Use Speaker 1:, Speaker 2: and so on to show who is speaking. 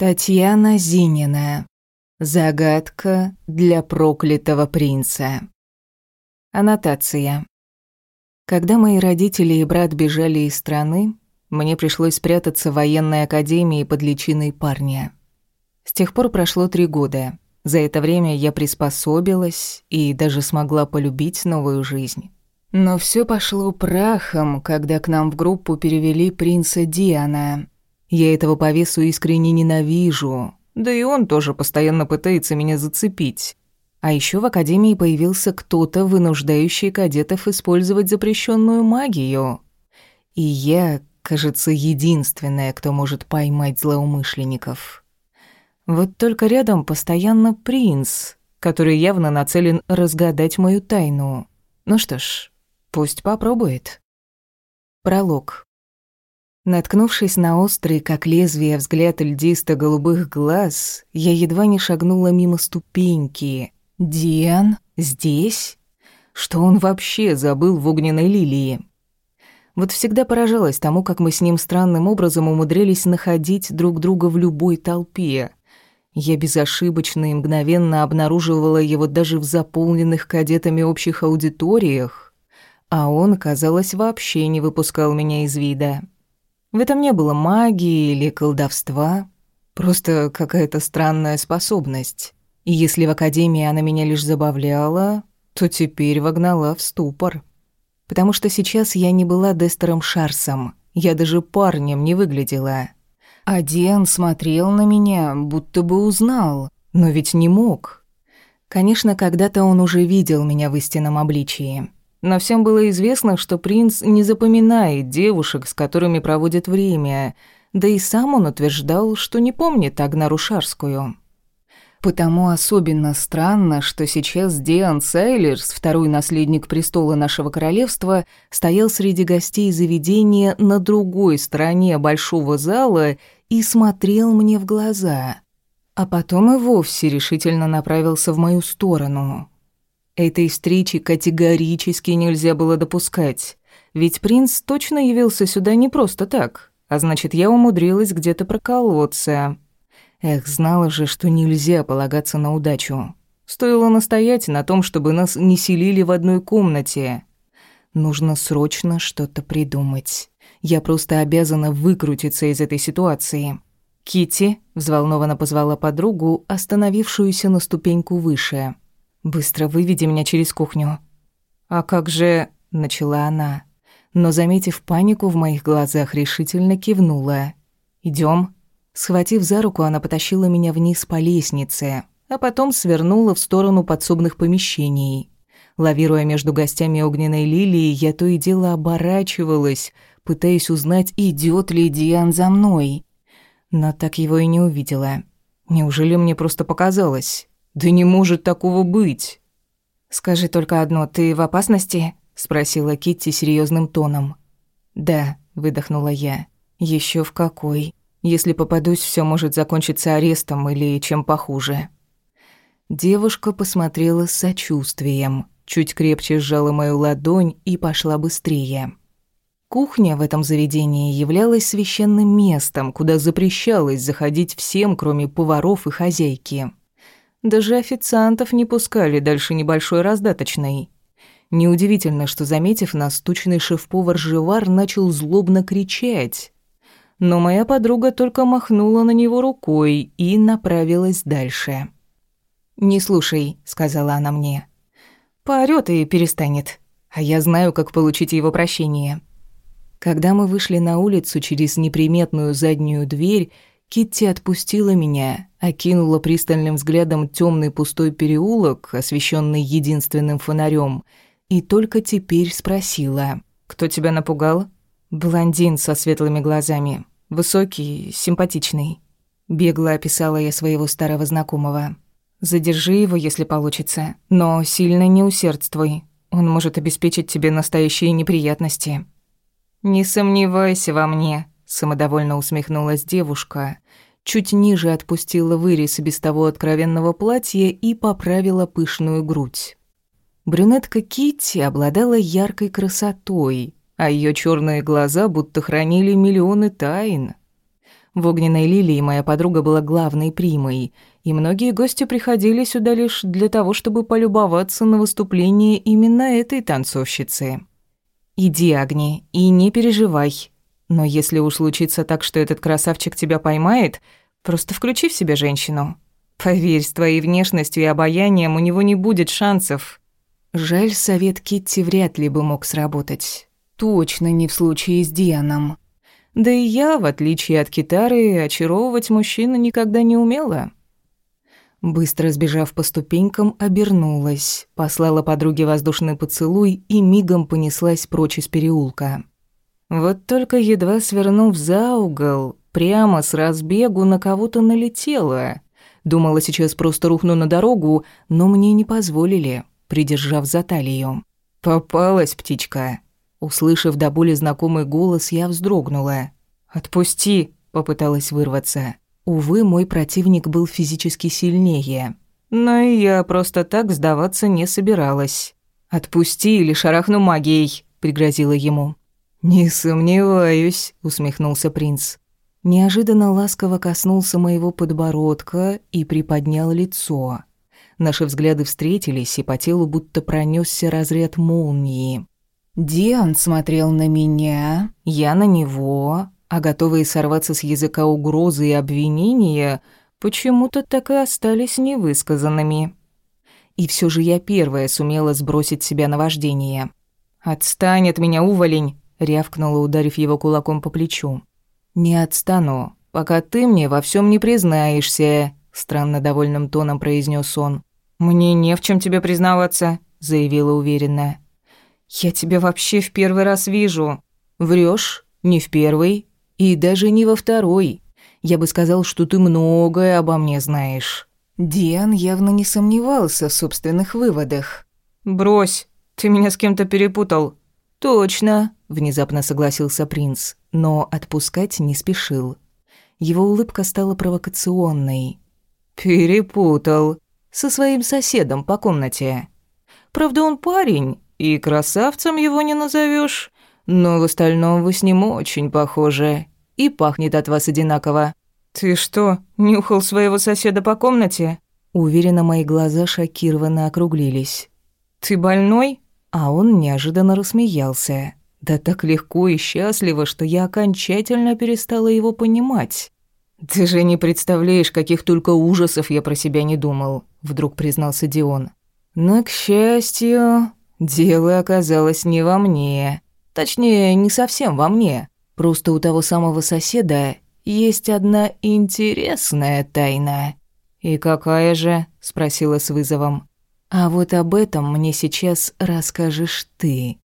Speaker 1: Татьяна Зинина. Загадка для проклятого принца. Аннотация. Когда мои родители и брат бежали из страны, мне пришлось спрятаться в военной академии под личиной парня. С тех пор прошло три года. За это время я приспособилась и даже смогла полюбить новую жизнь. Но все пошло прахом, когда к нам в группу перевели принца Диана, я этого повесу искренне ненавижу. Да и он тоже постоянно пытается меня зацепить. А еще в академии появился кто-то, вынуждающий кадетов использовать запрещенную магию. И я, кажется, единственная, кто может поймать злоумышленников. Вот только рядом постоянно принц, который явно нацелен разгадать мою тайну. Ну что ж, пусть попробует. Пролог. Наткнувшись на острый, как лезвие, взгляд льдисто-голубых глаз, я едва не шагнула мимо ступеньки. «Диан? Здесь? Что он вообще забыл в огненной лилии?» Вот всегда поражалась тому, как мы с ним странным образом умудрились находить друг друга в любой толпе. Я безошибочно и мгновенно обнаруживала его даже в заполненных кадетами общих аудиториях, а он, казалось, вообще не выпускал меня из вида. В этом не было магии или колдовства, просто какая-то странная способность. И если в академии она меня лишь забавляла, то теперь вогнала в ступор. Потому что сейчас я не была Дестером Шарсом, я даже парнем не выглядела. А Диан смотрел на меня, будто бы узнал, но ведь не мог. Конечно, когда-то он уже видел меня в истинном обличии. Но всем было известно, что принц не запоминает девушек, с которыми проводит время, да и сам он утверждал, что не помнит Агнару Шарскую. Потому особенно странно, что сейчас Диан Сайлерс, второй наследник престола нашего королевства, стоял среди гостей заведения на другой стороне большого зала и смотрел мне в глаза. А потом и вовсе решительно направился в мою сторону. Этой встречи категорически нельзя было допускать, ведь принц точно явился сюда не просто так, а значит, я умудрилась где-то проколоться. Эх, знала же, что нельзя полагаться на удачу. Стоило настоять на том, чтобы нас не селили в одной комнате. Нужно срочно что-то придумать. Я просто обязана выкрутиться из этой ситуации. Кити взволнованно позвала подругу, остановившуюся на ступеньку выше. Быстро выведи меня через кухню». «А как же...» — начала она. Но, заметив панику в моих глазах, решительно кивнула. Идем. Схватив за руку, она потащила меня вниз по лестнице, а потом свернула в сторону подсобных помещений. Лавируя между гостями огненной лилии, я то и дело оборачивалась, пытаясь узнать, идет ли Диан за мной. Но так его и не увидела. Неужели мне просто показалось? Да не может такого быть. Скажи только одно, ты в опасности? спросила Китти серьезным тоном. Да, выдохнула я. Еще в какой? Если попадусь, все может закончиться арестом или чем похуже. Девушка посмотрела с сочувствием, чуть крепче сжала мою ладонь и пошла быстрее. Кухня в этом заведении являлась священным местом, куда запрещалось заходить всем, кроме поваров и хозяйки. Даже официантов не пускали дальше небольшой раздаточной. Неудивительно, что, заметив нас, тучный шеф-повар Живар начал злобно кричать. Но моя подруга только махнула на него рукой и направилась дальше. «Не слушай», — сказала она мне. «Поорёт и перестанет. А я знаю, как получить его прощение». Когда мы вышли на улицу через неприметную заднюю дверь, Китти отпустила меня, окинула пристальным взглядом темный пустой переулок, освещенный единственным фонарем, и только теперь спросила: "Кто тебя напугал?" "Блондин со светлыми глазами, высокий, симпатичный". Бегло описала я своего старого знакомого. "Задержи его, если получится, но сильно не усердствуй. Он может обеспечить тебе настоящие неприятности". "Не сомневайся во мне", Самодовольно усмехнулась девушка, чуть ниже отпустила вырез без того откровенного платья и поправила пышную грудь. Брюнетка Китти обладала яркой красотой, а ее черные глаза будто хранили миллионы тайн. В «Огненной лилии» моя подруга была главной примой, и многие гости приходили сюда лишь для того, чтобы полюбоваться на выступление именно этой танцовщицы. «Иди, Агни, и не переживай. Но если уж случится так, что этот красавчик тебя поймает, просто включи в себя женщину. Поверь, с твоей внешностью и обаянием у него не будет шансов». Жаль, совет Китти вряд ли бы мог сработать. Точно не в случае с Дианом. Да и я, в отличие от Китары, очаровывать мужчину никогда не умела. Быстро сбежав по ступенькам, обернулась, послала подруге воздушный поцелуй и мигом понеслась прочь из переулка. Вот только едва свернув за угол, прямо с разбегу на кого-то налетела. Думала, сейчас просто рухну на дорогу, но мне не позволили, придержав за талию. «Попалась птичка», Услышав до боли знакомый голос, я вздрогнула. «Отпусти!» – попыталась вырваться. Увы, мой противник был физически сильнее. Но и я просто так сдаваться не собиралась. «Отпусти или шарахну магией!» – пригрозила ему. «Не сомневаюсь», – усмехнулся принц. Неожиданно ласково коснулся моего подбородка и приподнял лицо. Наши взгляды встретились, и по телу будто пронесся разряд молнии. Диан смотрел на меня, я на него, а готовые сорваться с языка угрозы и обвинения почему-то так и остались невысказанными. И все же я первая сумела сбросить себя на вождение. «Отстань от меня, уволень!» — рявкнула, ударив его кулаком по плечу. «Не отстану, пока ты мне во всем не признаешься», — странно довольным тоном произнес он. «Мне не в чем тебе признаваться», — заявила уверенно. «Я тебя вообще в первый раз вижу». Врешь, не в первый и даже не во второй. Я бы сказал, что ты многое обо мне знаешь». Диан явно не сомневался в собственных выводах. «Брось, ты меня с кем-то перепутал». «Точно», — внезапно согласился принц, но отпускать не спешил. Его улыбка стала провокационной. «Перепутал. Со своим соседом по комнате. Правда, он парень, и красавцем его не назовешь, но в остальном вы с ним очень похожи. И пахнет от вас одинаково. Ты что, нюхал своего соседа по комнате? Уверенно, мои глаза шокированно округлились. Ты больной? А он неожиданно рассмеялся. Да так легко и счастливо, что я окончательно перестала его понимать. «Ты же не представляешь, каких только ужасов я про себя не думал», — вдруг признался Дион. «Но, к счастью, Дело оказалось не во мне. Точнее, не совсем во мне. Просто у того самого соседа есть одна интересная тайна. «И какая же?» – спросила с вызовом. «А вот об этом мне сейчас расскажешь ты».